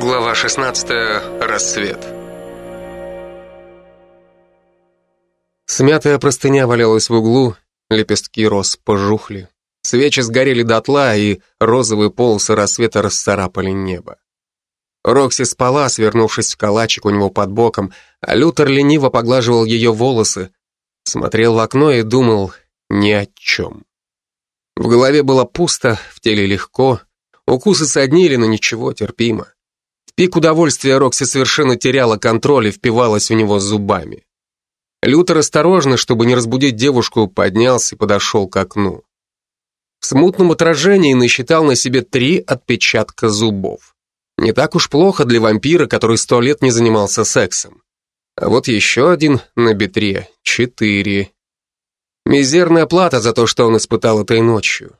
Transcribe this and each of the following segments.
Глава 16. Рассвет. Смятая простыня валялась в углу, лепестки роз пожухли. Свечи сгорели дотла, и розовые полосы рассвета расцарапали небо. Рокси спала, свернувшись в калачик у него под боком, а Лютер лениво поглаживал ее волосы, смотрел в окно и думал ни о чем. В голове было пусто, в теле легко, укусы соднили, но ничего, терпимо пик удовольствия Рокси совершенно теряла контроль и впивалась у него зубами. Лютер осторожно, чтобы не разбудить девушку, поднялся и подошел к окну. В смутном отражении насчитал на себе три отпечатка зубов. Не так уж плохо для вампира, который сто лет не занимался сексом. А вот еще один на бедре, четыре. Мизерная плата за то, что он испытал этой ночью.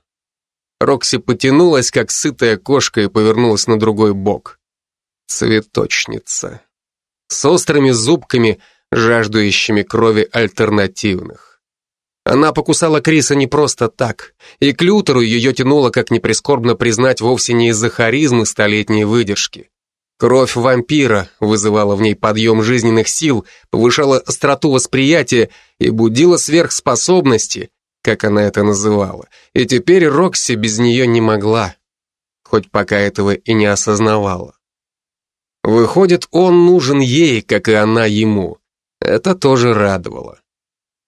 Рокси потянулась, как сытая кошка, и повернулась на другой бок. Цветочница. С острыми зубками, жаждущими крови альтернативных. Она покусала Криса не просто так, и к Лютеру ее тянуло, как неприскорбно признать, вовсе не из-за харизмы столетней выдержки. Кровь вампира вызывала в ней подъем жизненных сил, повышала остроту восприятия и будила сверхспособности, как она это называла. И теперь Рокси без нее не могла, хоть пока этого и не осознавала. Выходит, он нужен ей, как и она ему. Это тоже радовало.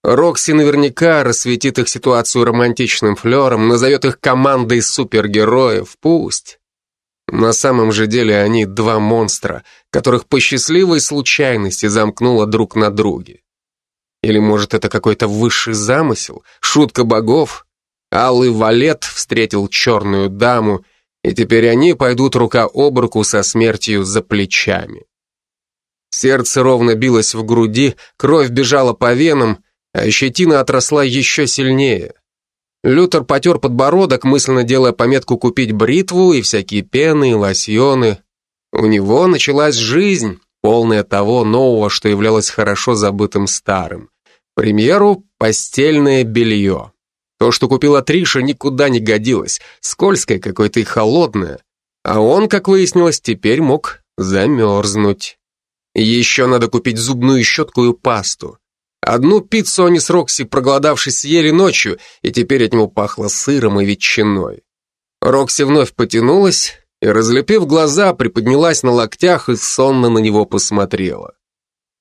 Рокси наверняка рассветит их ситуацию романтичным флером, назовет их командой супергероев, пусть. На самом же деле они два монстра, которых по счастливой случайности замкнуло друг на друге. Или может это какой-то высший замысел, шутка богов? Алый валет встретил черную даму, и теперь они пойдут рука об руку со смертью за плечами. Сердце ровно билось в груди, кровь бежала по венам, а щетина отросла еще сильнее. Лютер потер подбородок, мысленно делая пометку купить бритву и всякие пены и лосьоны. У него началась жизнь, полная того нового, что являлось хорошо забытым старым. К примеру, постельное белье. То, что купила Триша, никуда не годилось, скользкое какое-то и холодное. А он, как выяснилось, теперь мог замерзнуть. Еще надо купить зубную щетку и пасту. Одну пиццу они с Рокси, проголодавшись, съели ночью, и теперь от него пахло сыром и ветчиной. Рокси вновь потянулась и, разлепив глаза, приподнялась на локтях и сонно на него посмотрела.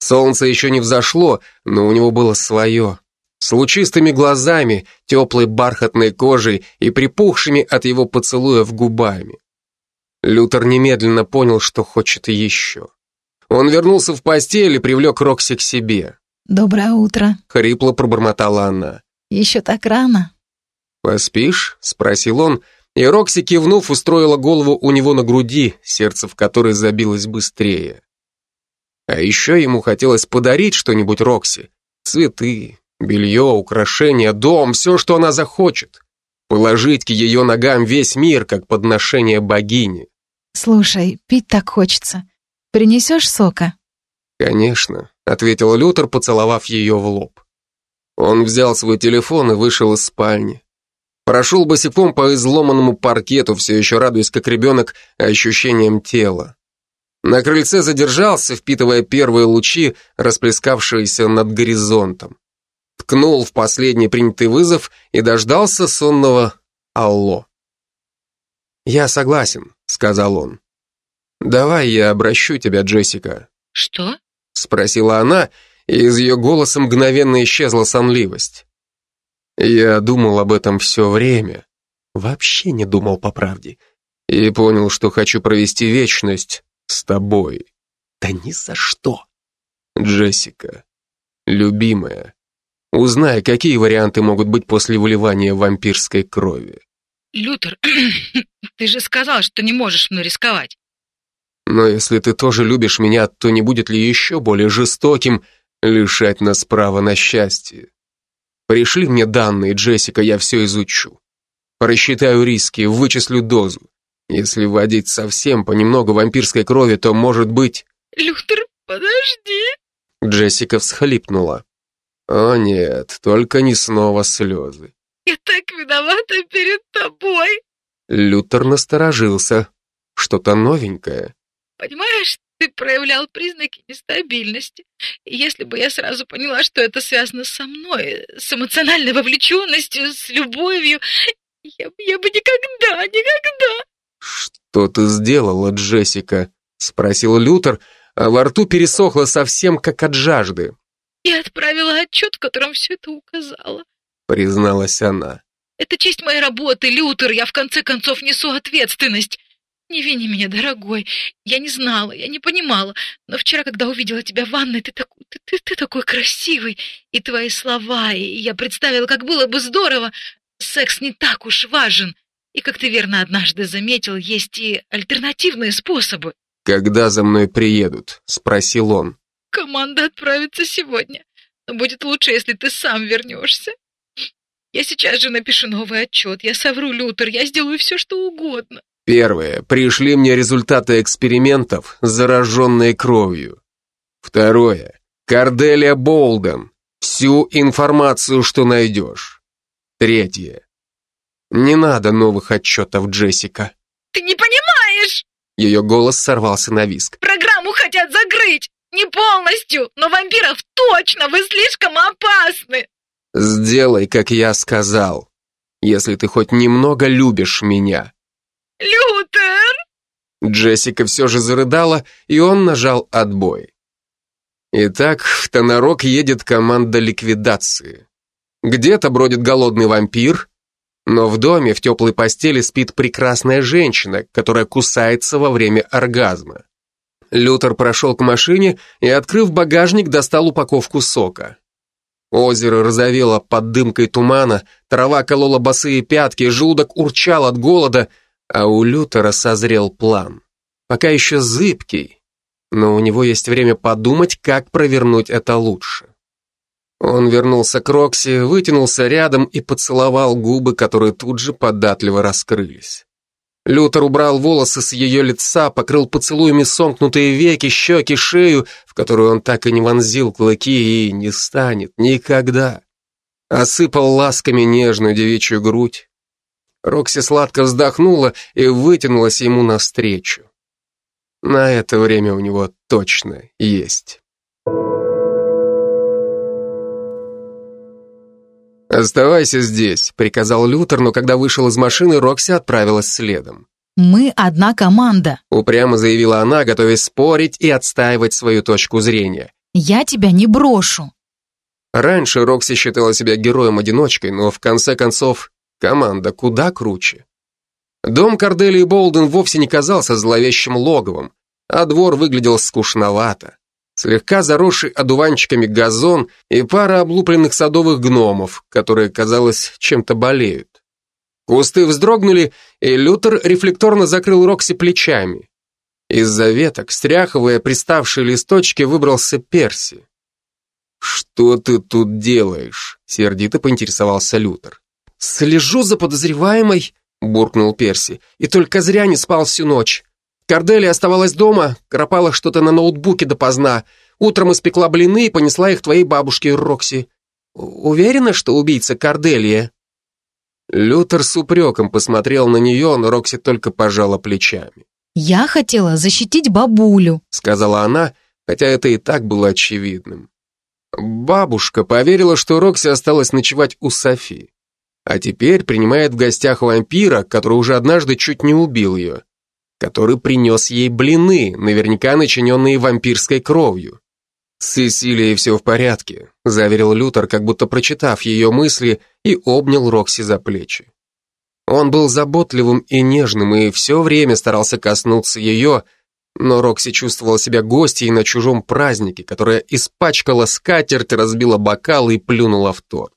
Солнце еще не взошло, но у него было свое, с лучистыми глазами, теплой бархатной кожей и припухшими от его поцелуев губами. Лютер немедленно понял, что хочет еще. Он вернулся в постель и привлек Рокси к себе. «Доброе утро», — хрипло пробормотала она. «Еще так рано». «Поспишь?» — спросил он, и Рокси, кивнув, устроила голову у него на груди, сердце в которой забилось быстрее. А еще ему хотелось подарить что-нибудь Рокси. Цветы, Белье, украшения, дом, все, что она захочет. Положить к ее ногам весь мир, как подношение богини. «Слушай, пить так хочется. Принесешь сока?» «Конечно», — ответил Лютер, поцеловав ее в лоб. Он взял свой телефон и вышел из спальни. Прошел босиком по изломанному паркету, все еще радуясь, как ребенок, ощущением тела. На крыльце задержался, впитывая первые лучи, расплескавшиеся над горизонтом ткнул в последний принятый вызов и дождался сонного «Алло». «Я согласен», — сказал он. «Давай я обращу тебя, Джессика». «Что?» — спросила она, и из ее голоса мгновенно исчезла сонливость. Я думал об этом все время. Вообще не думал по правде. И понял, что хочу провести вечность с тобой. Да ни за что. Джессика, любимая, Узнай, какие варианты могут быть после выливания вампирской крови. Лютер, ты же сказал, что не можешь мной рисковать. Но если ты тоже любишь меня, то не будет ли еще более жестоким лишать нас права на счастье? Пришли мне данные, Джессика, я все изучу. Просчитаю риски, вычислю дозу. Если вводить совсем понемногу вампирской крови, то может быть... Лютер, подожди. Джессика всхлипнула. О нет, только не снова слезы. Я так виновата перед тобой. Лютер насторожился. Что-то новенькое. Понимаешь, ты проявлял признаки нестабильности. И если бы я сразу поняла, что это связано со мной, с эмоциональной вовлеченностью, с любовью, я, я бы никогда, никогда... «Что ты сделала, Джессика?» — спросил Лютер, а во рту пересохло совсем как от жажды. «Я отправила отчет, в котором все это указала», — призналась она. «Это часть моей работы, Лютер, я в конце концов несу ответственность. Не вини меня, дорогой. Я не знала, я не понимала. Но вчера, когда увидела тебя в ванной, ты, такой, ты, ты, ты такой красивый. И твои слова, и я представила, как было бы здорово. Секс не так уж важен. И, как ты верно однажды заметил, есть и альтернативные способы. «Когда за мной приедут?» — спросил он. «Команда отправится сегодня. Но будет лучше, если ты сам вернешься. Я сейчас же напишу новый отчет. Я совру, Лютер, я сделаю все, что угодно. Первое. Пришли мне результаты экспериментов, зараженные кровью. Второе. Корделия Болден. Всю информацию, что найдешь. Третье. Не надо новых отчетов, Джессика. Ты не понимаешь! Ее голос сорвался на виск. Программу хотят закрыть! Не полностью, но вампиров точно! Вы слишком опасны! Сделай, как я сказал. Если ты хоть немного любишь меня. Лютер! Джессика все же зарыдала, и он нажал отбой. Итак, в Тонорок едет команда ликвидации. Где-то бродит голодный вампир, но в доме в теплой постели спит прекрасная женщина, которая кусается во время оргазма. Лютер прошел к машине и, открыв багажник, достал упаковку сока. Озеро розовело под дымкой тумана, трава колола босые пятки, желудок урчал от голода, а у Лютера созрел план. Пока еще зыбкий, но у него есть время подумать, как провернуть это лучше. Он вернулся к Рокси, вытянулся рядом и поцеловал губы, которые тут же податливо раскрылись. Лютер убрал волосы с ее лица, покрыл поцелуями сомкнутые веки, щеки, шею, в которую он так и не вонзил клыки и не станет никогда. Осыпал ласками нежную девичью грудь, Рокси сладко вздохнула и вытянулась ему навстречу. На это время у него точно есть. «Оставайся здесь», — приказал Лютер, но когда вышел из машины, Рокси отправилась следом. «Мы одна команда», — упрямо заявила она, готовясь спорить и отстаивать свою точку зрения. «Я тебя не брошу». Раньше Рокси считала себя героем-одиночкой, но в конце концов Команда куда круче. Дом Корделии Болден вовсе не казался зловещим логовом, а двор выглядел скучновато. Слегка заросший одуванчиками газон и пара облупленных садовых гномов, которые, казалось, чем-то болеют. Кусты вздрогнули, и Лютер рефлекторно закрыл Рокси плечами. Из-за веток, стряхивая приставшие листочки, выбрался Перси. «Что ты тут делаешь?» — сердито поинтересовался Лютер. «Слежу за подозреваемой», — буркнул Перси, «и только зря не спал всю ночь. Корделия оставалась дома, кропала что-то на ноутбуке допоздна, утром испекла блины и понесла их твоей бабушке Рокси. Уверена, что убийца Корделия?» Лютер с упреком посмотрел на нее, но Рокси только пожала плечами. «Я хотела защитить бабулю», — сказала она, хотя это и так было очевидным. Бабушка поверила, что Рокси осталась ночевать у Софи а теперь принимает в гостях вампира, который уже однажды чуть не убил ее, который принес ей блины, наверняка начиненные вампирской кровью. «С Сесилией все в порядке», — заверил Лютер, как будто прочитав ее мысли, и обнял Рокси за плечи. Он был заботливым и нежным, и все время старался коснуться ее, но Рокси чувствовала себя гостьей на чужом празднике, которая испачкала скатерть, разбила бокал и плюнула в торт.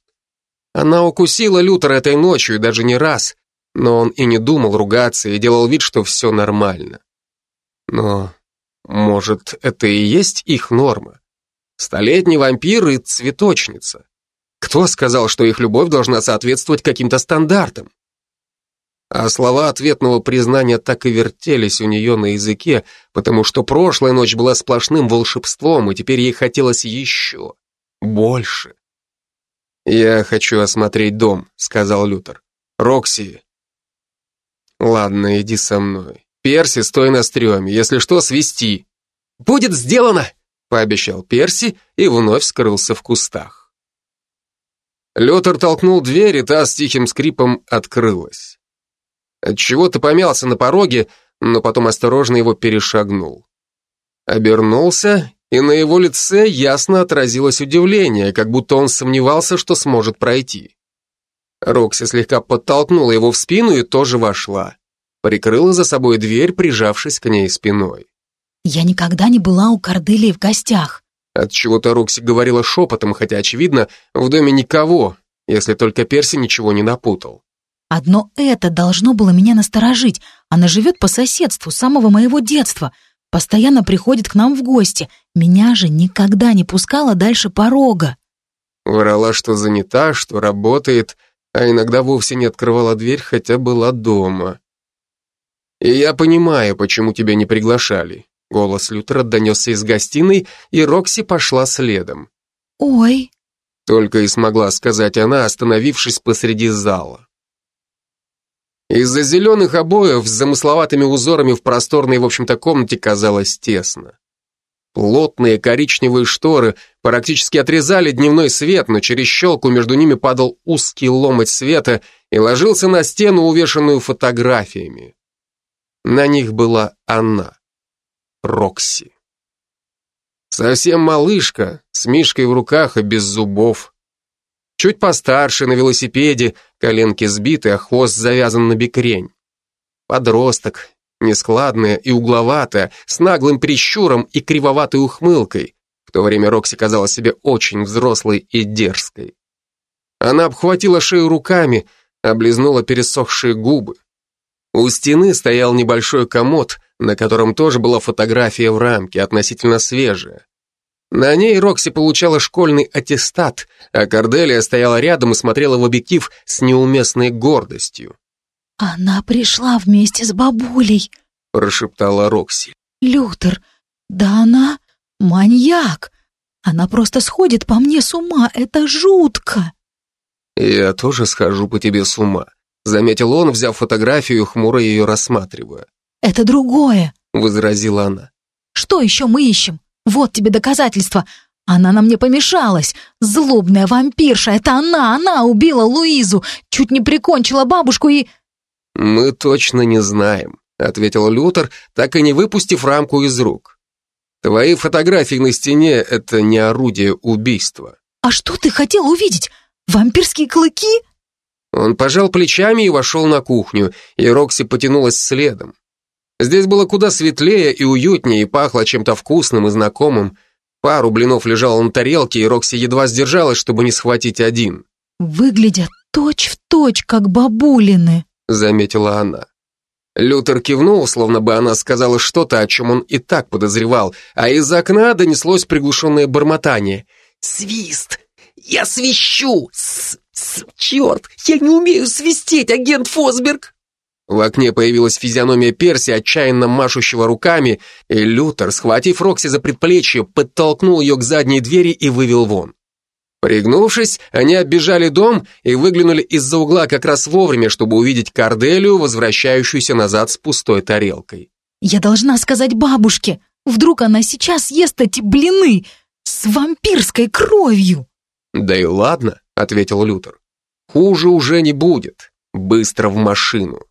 Она укусила Лютера этой ночью, и даже не раз, но он и не думал ругаться и делал вид, что все нормально. Но, может, это и есть их норма? Столетний вампир и цветочница. Кто сказал, что их любовь должна соответствовать каким-то стандартам? А слова ответного признания так и вертелись у нее на языке, потому что прошлая ночь была сплошным волшебством, и теперь ей хотелось еще, больше. «Я хочу осмотреть дом», — сказал Лютер. «Рокси». «Ладно, иди со мной. Перси, стой на стреме, если что, свисти. Будет сделано, пообещал Перси и вновь скрылся в кустах. Лютер толкнул дверь, и та с тихим скрипом открылась. Отчего-то помялся на пороге, но потом осторожно его перешагнул. Обернулся, и на его лице ясно отразилось удивление, как будто он сомневался, что сможет пройти. Рокси слегка подтолкнула его в спину и тоже вошла. Прикрыла за собой дверь, прижавшись к ней спиной. Я никогда не была у Корделии в гостях. От чего то Рокси говорила шепотом, хотя, очевидно, в доме никого, если только Перси ничего не напутал. Одно это должно было меня насторожить. Она живет по соседству с самого моего детства. Постоянно приходит к нам в гости. Меня же никогда не пускала дальше порога. Врала, что занята, что работает, а иногда вовсе не открывала дверь, хотя была дома. И я понимаю, почему тебя не приглашали. Голос Лютера донесся из гостиной, и Рокси пошла следом. «Ой!» Только и смогла сказать она, остановившись посреди зала. Из-за зеленых обоев с замысловатыми узорами в просторной, в общем-то, комнате казалось тесно. Плотные коричневые шторы практически отрезали дневной свет, но через щелку между ними падал узкий ломоть света и ложился на стену, увешанную фотографиями. На них была она. Рокси. Совсем малышка, с мишкой в руках и без зубов. Чуть постарше, на велосипеде, коленки сбиты, а хвост завязан на бекрень. Подросток, нескладная и угловатая, с наглым прищуром и кривоватой ухмылкой. В то время Рокси казалась себе очень взрослой и дерзкой. Она обхватила шею руками, облизнула пересохшие губы. У стены стоял небольшой комод, на котором тоже была фотография в рамке, относительно свежая. На ней Рокси получала школьный аттестат, а Корделия стояла рядом и смотрела в объектив с неуместной гордостью. «Она пришла вместе с бабулей», — прошептала Рокси. «Лютер, да она маньяк. Она просто сходит по мне с ума, это жутко». «Я тоже схожу по тебе с ума», — заметил он, взяв фотографию, хмуро ее рассматривая. «Это другое», — возразила она. «Что еще мы ищем? Вот тебе доказательства. Она нам не помешалась. Злобная вампирша, это она, она убила Луизу, чуть не прикончила бабушку и...» «Мы точно не знаем», — ответил Лютер, так и не выпустив рамку из рук. «Твои фотографии на стене — это не орудие убийства». «А что ты хотел увидеть? Вампирские клыки?» Он пожал плечами и вошел на кухню, и Рокси потянулась следом. Здесь было куда светлее и уютнее, и пахло чем-то вкусным и знакомым. Пару блинов лежало на тарелке, и Рокси едва сдержалась, чтобы не схватить один. «Выглядят точь-в-точь, точь, как бабулины», — заметила она. Лютер кивнул, словно бы она сказала что-то, о чем он и так подозревал, а из окна донеслось приглушенное бормотание. «Свист! Я свищу! С -с Черт! Я не умею свистеть, агент Фосберг!» В окне появилась физиономия Перси, отчаянно машущего руками, и Лютер, схватив Рокси за предплечье, подтолкнул ее к задней двери и вывел вон. Пригнувшись, они оббежали дом и выглянули из-за угла как раз вовремя, чтобы увидеть Корделию, возвращающуюся назад с пустой тарелкой. «Я должна сказать бабушке. Вдруг она сейчас ест эти блины с вампирской кровью?» «Да и ладно», — ответил Лютер. «Хуже уже не будет. Быстро в машину».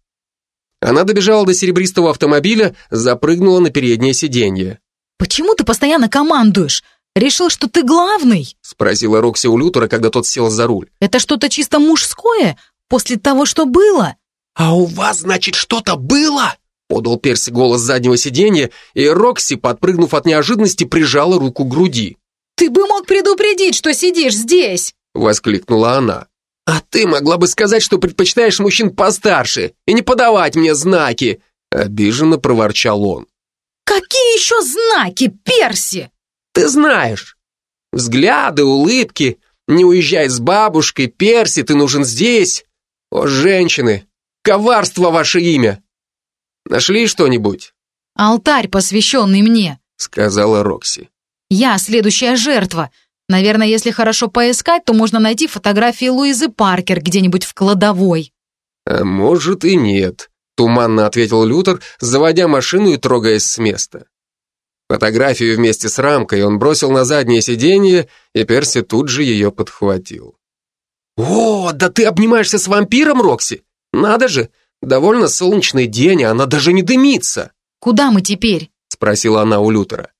Она добежала до серебристого автомобиля, запрыгнула на переднее сиденье. «Почему ты постоянно командуешь? Решил, что ты главный?» Спросила Рокси у Лютера, когда тот сел за руль. «Это что-то чисто мужское? После того, что было?» «А у вас, значит, что-то было?» Подал Перси голос заднего сиденья, и Рокси, подпрыгнув от неожиданности, прижала руку к груди. «Ты бы мог предупредить, что сидишь здесь!» Воскликнула она. «А ты могла бы сказать, что предпочитаешь мужчин постарше и не подавать мне знаки!» Обиженно проворчал он. «Какие еще знаки, Перси?» «Ты знаешь. Взгляды, улыбки. Не уезжай с бабушкой, Перси, ты нужен здесь. О, женщины, коварство ваше имя. Нашли что-нибудь?» «Алтарь, посвященный мне», — сказала Рокси. «Я следующая жертва. Наверное, если хорошо поискать, то можно найти фотографии Луизы Паркер где-нибудь в кладовой. А может и нет, Туманно ответил Лютер, заводя машину и трогаясь с места. Фотографию вместе с рамкой он бросил на заднее сиденье, и Перси тут же ее подхватил. «О, да ты обнимаешься с вампиром, Рокси? Надо же, довольно солнечный день, а она даже не дымится!» «Куда мы теперь?» — спросила она у Лютера.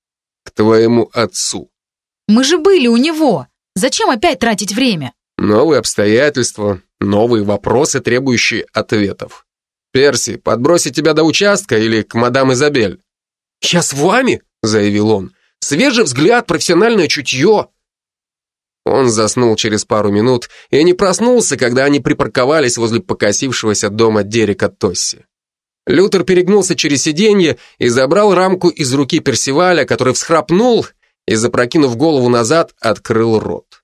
«К твоему отцу». «Мы же были у него. Зачем опять тратить время?» «Новые обстоятельства, новые вопросы, требующие ответов. Перси, подбросить тебя до участка или к мадам Изабель?» «Я с вами?» Заявил он. «Свежий взгляд, профессиональное чутье!» Он заснул через пару минут и не проснулся, когда они припарковались возле покосившегося дома Дерека Тосси. Лютер перегнулся через сиденье и забрал рамку из руки Персиваля, который всхрапнул и, запрокинув голову назад, открыл рот.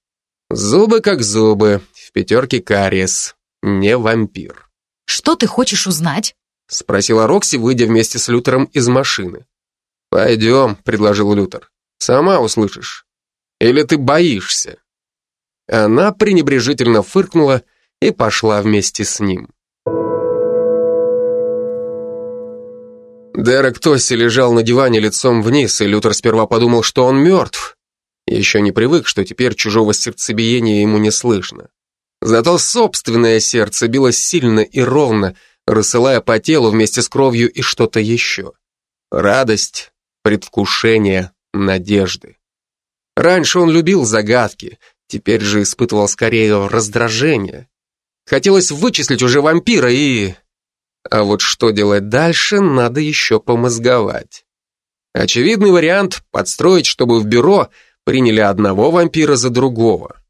Зубы как зубы, в пятерке кариес, не вампир. «Что ты хочешь узнать?» спросила Рокси, выйдя вместе с Лютером из машины. «Пойдем», — предложил Лютер. «Сама услышишь. Или ты боишься?» Она пренебрежительно фыркнула и пошла вместе с ним. Дерек Тосси лежал на диване лицом вниз, и Лютер сперва подумал, что он мертв. Еще не привык, что теперь чужого сердцебиения ему не слышно. Зато собственное сердце билось сильно и ровно, рассылая по телу вместе с кровью и что-то еще. Радость, предвкушения, надежды. Раньше он любил загадки, теперь же испытывал скорее раздражение. Хотелось вычислить уже вампира и... А вот что делать дальше, надо еще помозговать. Очевидный вариант — подстроить, чтобы в бюро приняли одного вампира за другого.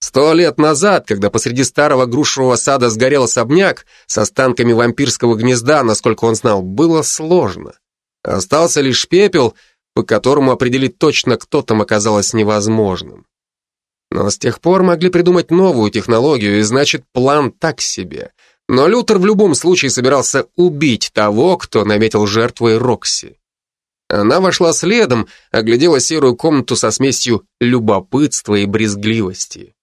Сто лет назад, когда посреди старого грушевого сада сгорел особняк, с останками вампирского гнезда, насколько он знал, было сложно. Остался лишь пепел, по которому определить точно, кто там оказалось невозможным. Но с тех пор могли придумать новую технологию, и значит, план так себе. Но Лютер в любом случае собирался убить того, кто наметил жертвой Рокси. Она вошла следом, оглядела серую комнату со смесью любопытства и брезгливости.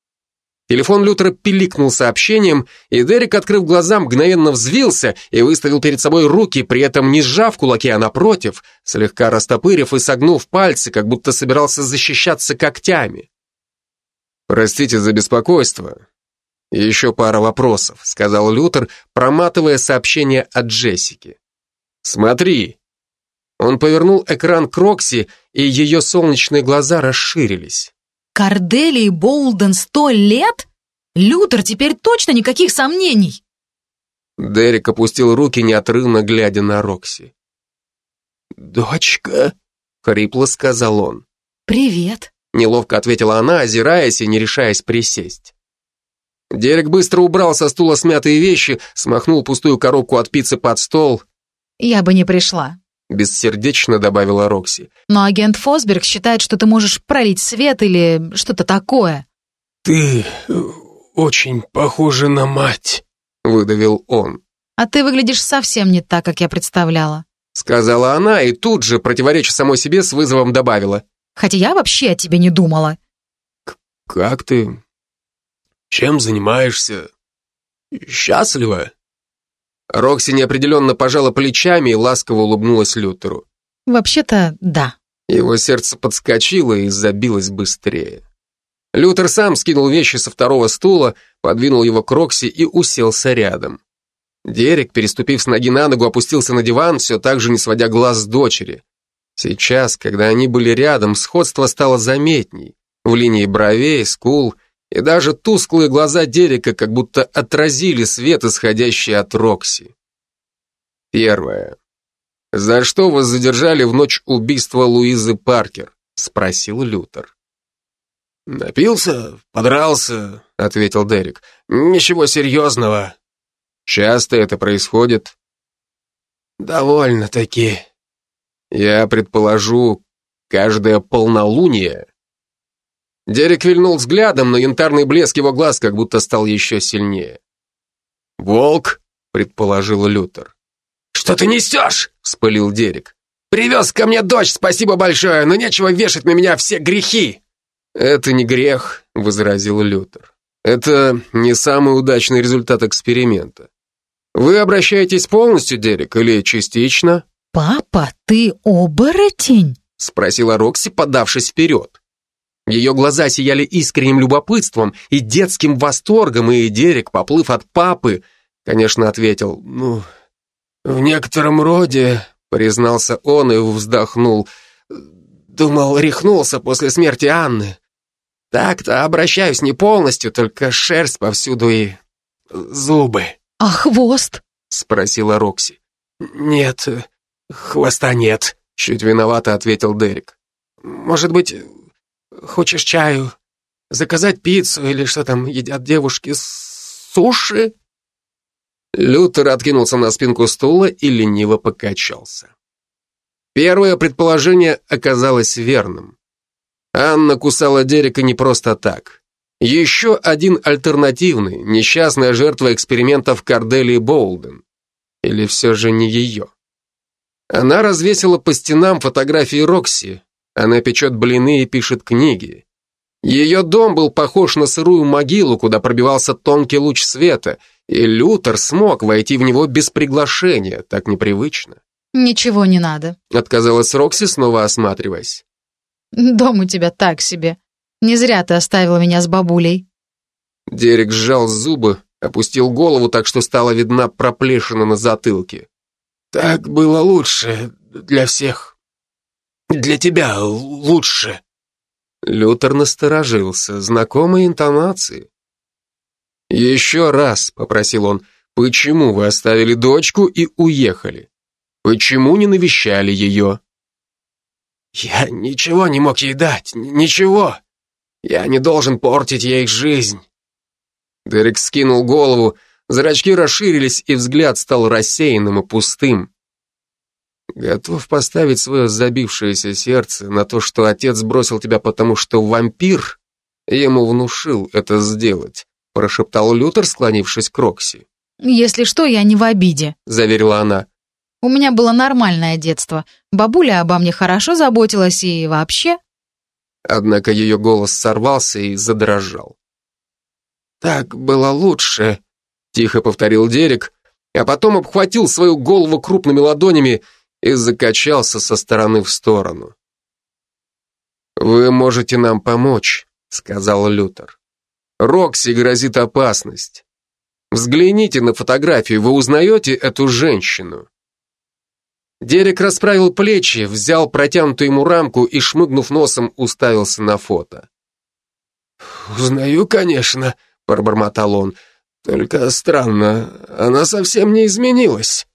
Телефон Лютера пиликнул сообщением, и Дерек, открыв глаза, мгновенно взвился и выставил перед собой руки, при этом не сжав кулаки, а напротив, слегка растопырив и согнув пальцы, как будто собирался защищаться когтями. «Простите за беспокойство. Еще пара вопросов», — сказал Лютер, проматывая сообщение от Джессики. «Смотри». Он повернул экран к Рокси, и ее солнечные глаза расширились. Корделии Болден сто лет? Лютер, теперь точно никаких сомнений. Дерек опустил руки, неотрывно глядя на Рокси. «Дочка», — хрипло сказал он. «Привет», — неловко ответила она, озираясь и не решаясь присесть. Дерек быстро убрал со стула смятые вещи, смахнул пустую коробку от пиццы под стол. «Я бы не пришла бессердечно добавила Рокси. Но агент Фосберг считает, что ты можешь пролить свет или что-то такое. Ты э, очень похожа на мать, выдавил он. А ты выглядишь совсем не так, как я представляла. Сказала она и тут же, противореча самой себе, с вызовом добавила. Хотя я вообще о тебе не думала. как ты? Чем занимаешься? Счастлива? Рокси неопределенно пожала плечами и ласково улыбнулась Лютеру. «Вообще-то, да». Его сердце подскочило и забилось быстрее. Лютер сам скинул вещи со второго стула, подвинул его к Рокси и уселся рядом. Дерек, переступив с ноги на ногу, опустился на диван, все так же не сводя глаз с дочери. Сейчас, когда они были рядом, сходство стало заметней. В линии бровей, скул и даже тусклые глаза Дерека как будто отразили свет, исходящий от Рокси. Первое. «За что вас задержали в ночь убийства Луизы Паркер?» — спросил Лютер. «Напился, подрался», — ответил Дерек. «Ничего серьезного». «Часто это происходит?» «Довольно-таки». «Я предположу, каждое полнолуние?» Дерек вильнул взглядом, но янтарный блеск его глаз как будто стал еще сильнее. «Волк», — предположил Лютер. «Что ты несешь?» — вспылил Дерек. «Привез ко мне дочь, спасибо большое, но нечего вешать на меня все грехи!» «Это не грех», — возразил Лютер. «Это не самый удачный результат эксперимента. Вы обращаетесь полностью, Дерек, или частично? «Папа, ты оборотень?» — спросила Рокси, подавшись вперед. Ее глаза сияли искренним любопытством и детским восторгом, и Дерек, поплыв от папы, конечно, ответил, «Ну, в некотором роде», — признался он и вздохнул, «думал, рехнулся после смерти Анны. Так-то обращаюсь не полностью, только шерсть повсюду и зубы». «А хвост?» — спросила Рокси. «Нет, хвоста нет», — чуть виновато ответил Дерек. «Может быть, хочешь чаю? Заказать пиццу или что там едят девушки? Суши?» Лютер откинулся на спинку стула и лениво покачался. Первое предположение оказалось верным. Анна кусала Дерека не просто так. Еще один альтернативный, несчастная жертва экспериментов Корделии Боулден. Или все же не ее. Она развесила по стенам фотографии Рокси. Она печет блины и пишет книги. Ее дом был похож на сырую могилу, куда пробивался тонкий луч света, и Лютер смог войти в него без приглашения, так непривычно. «Ничего не надо», — отказалась Рокси, снова осматриваясь. «Дом у тебя так себе. Не зря ты оставила меня с бабулей». Дерек сжал зубы, опустил голову так, что стала видна проплешина на затылке. «Так было лучше для всех. Для тебя лучше». Лютер насторожился, знакомые интонации. «Еще раз», — попросил он, — «почему вы оставили дочку и уехали? Почему не навещали ее?» «Я ничего не мог ей дать, ничего. Я не должен портить ей жизнь». Дерек скинул голову, зрачки расширились, и взгляд стал рассеянным и пустым. Готов поставить свое забившееся сердце на то, что отец бросил тебя потому, что вампир ему внушил это сделать прошептал Лютер, склонившись к Рокси. «Если что, я не в обиде», — заверила она. «У меня было нормальное детство. Бабуля обо мне хорошо заботилась и вообще...» Однако ее голос сорвался и задрожал. «Так было лучше», — тихо повторил Дерек, а потом обхватил свою голову крупными ладонями и закачался со стороны в сторону. «Вы можете нам помочь», — сказал Лютер. Рокси грозит опасность. Взгляните на фотографию, вы узнаете эту женщину. Дерек расправил плечи, взял протянутую ему рамку и, шмыгнув носом, уставился на фото. «Узнаю, конечно», — пробормотал он. «Только странно, она совсем не изменилась».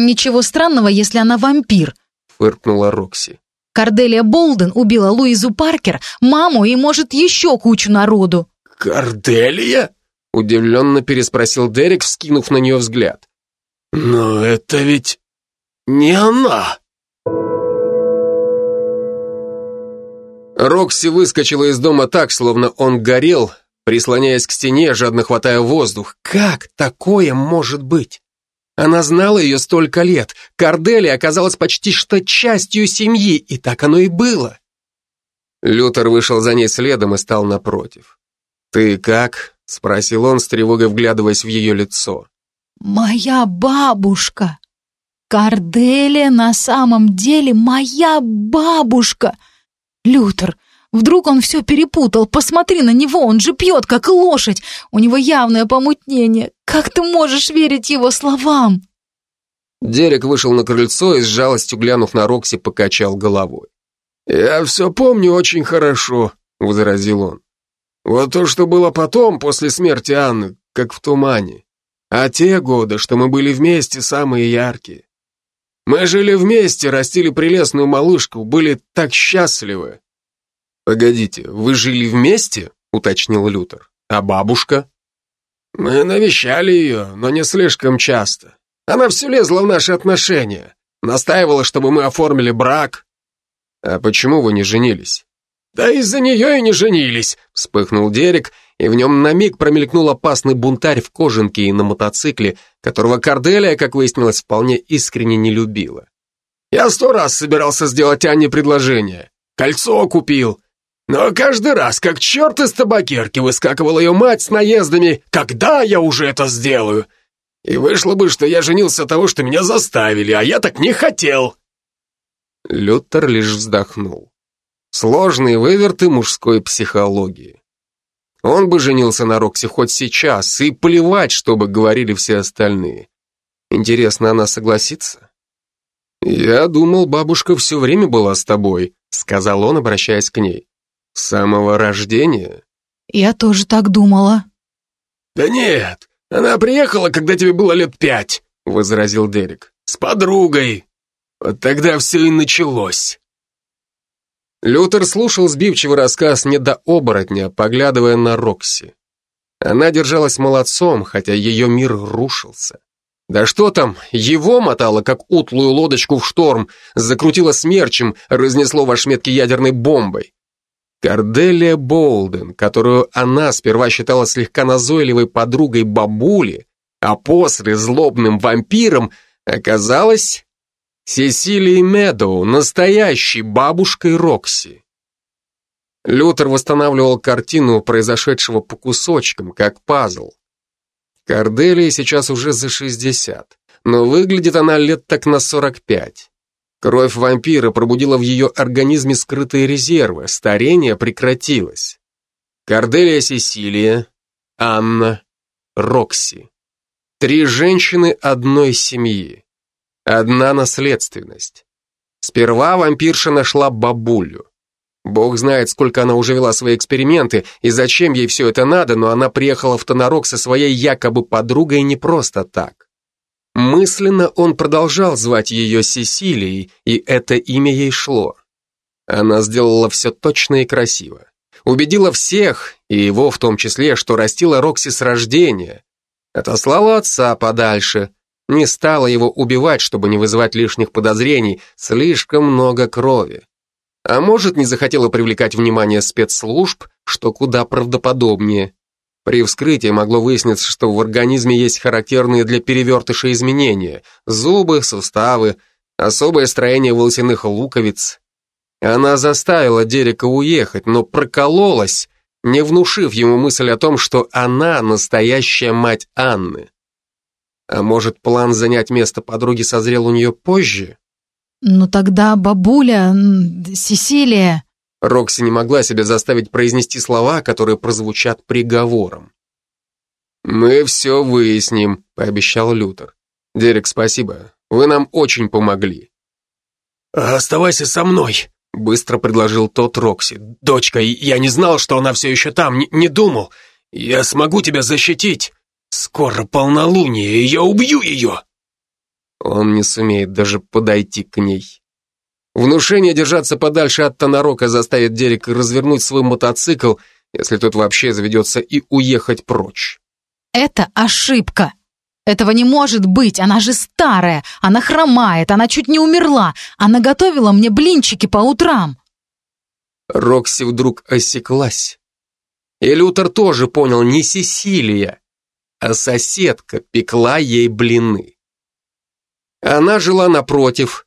«Ничего странного, если она вампир», — фыркнула Рокси. «Корделия Болден убила Луизу Паркер, маму и, может, еще кучу народу». «Корделия?» — удивленно переспросил Дерек, вскинув на нее взгляд. «Но это ведь не она!» Рокси выскочила из дома так, словно он горел, прислоняясь к стене, жадно хватая воздух. Как такое может быть? Она знала ее столько лет. Корделия оказалась почти что частью семьи, и так оно и было. Лютер вышел за ней следом и стал напротив. «Ты как?» — спросил он, с тревогой вглядываясь в ее лицо. «Моя бабушка! Корделия на самом деле моя бабушка! Лютер, вдруг он все перепутал? Посмотри на него, он же пьет, как лошадь! У него явное помутнение! Как ты можешь верить его словам?» Дерек вышел на крыльцо и с жалостью глянув на Рокси, покачал головой. «Я все помню очень хорошо», — возразил он. Вот то, что было потом, после смерти Анны, как в тумане. А те годы, что мы были вместе, самые яркие. Мы жили вместе, растили прелестную малышку, были так счастливы. Погодите, вы жили вместе? Уточнил Лютер. А бабушка? Мы навещали ее, но не слишком часто. Она все лезла в наши отношения. Настаивала, чтобы мы оформили брак. А почему вы не женились? «Да из-за нее и не женились», — вспыхнул Дерек, и в нем на миг промелькнул опасный бунтарь в кожанке и на мотоцикле, которого Корделия, как выяснилось, вполне искренне не любила. «Я сто раз собирался сделать Анне предложение. Кольцо купил. Но каждый раз, как черт из табакерки, выскакивала ее мать с наездами. Когда я уже это сделаю? И вышло бы, что я женился от того, что меня заставили, а я так не хотел. Лютер лишь вздохнул. Сложные выверты мужской психологии. Он бы женился на Рокси хоть сейчас, и плевать, что бы говорили все остальные. Интересно, она согласится? «Я думал, бабушка все время была с тобой», — сказал он, обращаясь к ней. «С самого рождения?» «Я тоже так думала». «Да нет, она приехала, когда тебе было лет пять», — возразил Дерек. «С подругой. Вот тогда все и началось». Лютер слушал сбивчивый рассказ не до оборотня, поглядывая на Рокси. Она держалась молодцом, хотя ее мир рушился. Да что там, его мотало, как утлую лодочку в шторм, закрутило смерчем, разнесло в ошметке ядерной бомбой. Корделия Болден, которую она сперва считала слегка назойливой подругой бабули, а после злобным вампиром, оказалась Сесилией Медоу, настоящей бабушкой Рокси. Лютер восстанавливал картину произошедшего по кусочкам, как пазл. Корделии сейчас уже за 60, но выглядит она лет так на 45. Кровь вампира пробудила в ее организме скрытые резервы, старение прекратилось. Корделия Сесилия, Анна, Рокси. Три женщины одной семьи. Одна наследственность. Сперва вампирша нашла бабулю. Бог знает, сколько она уже вела свои эксперименты и зачем ей все это надо, но она приехала в Тонарок со своей якобы подругой не просто так. Мысленно он продолжал звать ее Сесилией, и это имя ей шло. Она сделала все точно и красиво. Убедила всех, и его в том числе, что растила Рокси с рождения. Отослала отца подальше, не стала его убивать, чтобы не вызывать лишних подозрений, слишком много крови. А может, не захотела привлекать внимание спецслужб, что куда правдоподобнее. При вскрытии могло выясниться, что в организме есть характерные для перевертыша изменения – зубы, суставы, особое строение волосяных луковиц. Она заставила Дерека уехать, но прокололась, не внушив ему мысль о том, что она настоящая мать Анны. А может, план занять место подруги созрел у нее позже? «Ну тогда бабуля, Сесилия...» Рокси не могла себя заставить произнести слова, которые прозвучат приговором. «Мы все выясним», — пообещал Лютер. «Дерек, спасибо. Вы нам очень помогли». «Оставайся со мной», — быстро предложил тот Рокси. «Дочка, я не знал, что она все еще там, не, не думал. Я смогу тебя защитить. Скоро полнолуние, и я убью ее». Он не сумеет даже подойти к ней. Внушение держаться подальше от Тонорока заставит Дерека развернуть свой мотоцикл, если тот вообще заведется, и уехать прочь. Это ошибка. Этого не может быть, она же старая, она хромает, она чуть не умерла, она готовила мне блинчики по утрам. Рокси вдруг осеклась. И Лютер тоже понял, не Сесилия, а соседка пекла ей блины. Она жила напротив,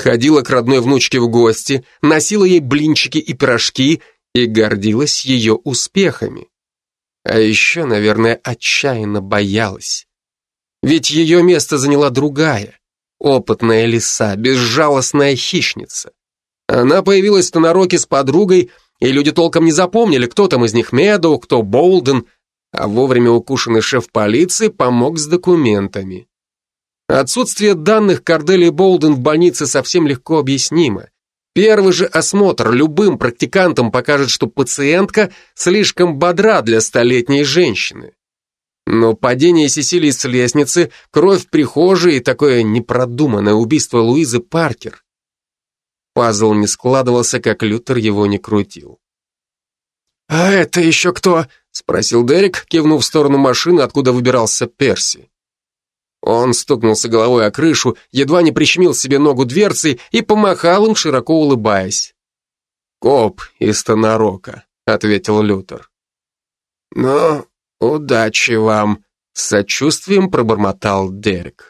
ходила к родной внучке в гости, носила ей блинчики и пирожки и гордилась ее успехами. А еще, наверное, отчаянно боялась. Ведь ее место заняла другая, опытная лиса, безжалостная хищница. Она появилась на нароке с подругой, и люди толком не запомнили, кто там из них Медоу, кто Болден, а вовремя укушенный шеф полиции помог с документами. Отсутствие данных Кардели Болден в больнице совсем легко объяснимо. Первый же осмотр любым практикантам покажет, что пациентка слишком бодра для столетней женщины. Но падение Сесилии с лестницы, кровь в прихожей и такое непродуманное убийство Луизы Паркер. Пазл не складывался, как Лютер его не крутил. «А это еще кто?» — спросил Дерек, кивнув в сторону машины, откуда выбирался Перси. Он стукнулся головой о крышу, едва не прищемил себе ногу дверцей и помахал им, широко улыбаясь. «Коп из Тонарока», — ответил Лютер. «Ну, удачи вам», — с сочувствием пробормотал Дерек.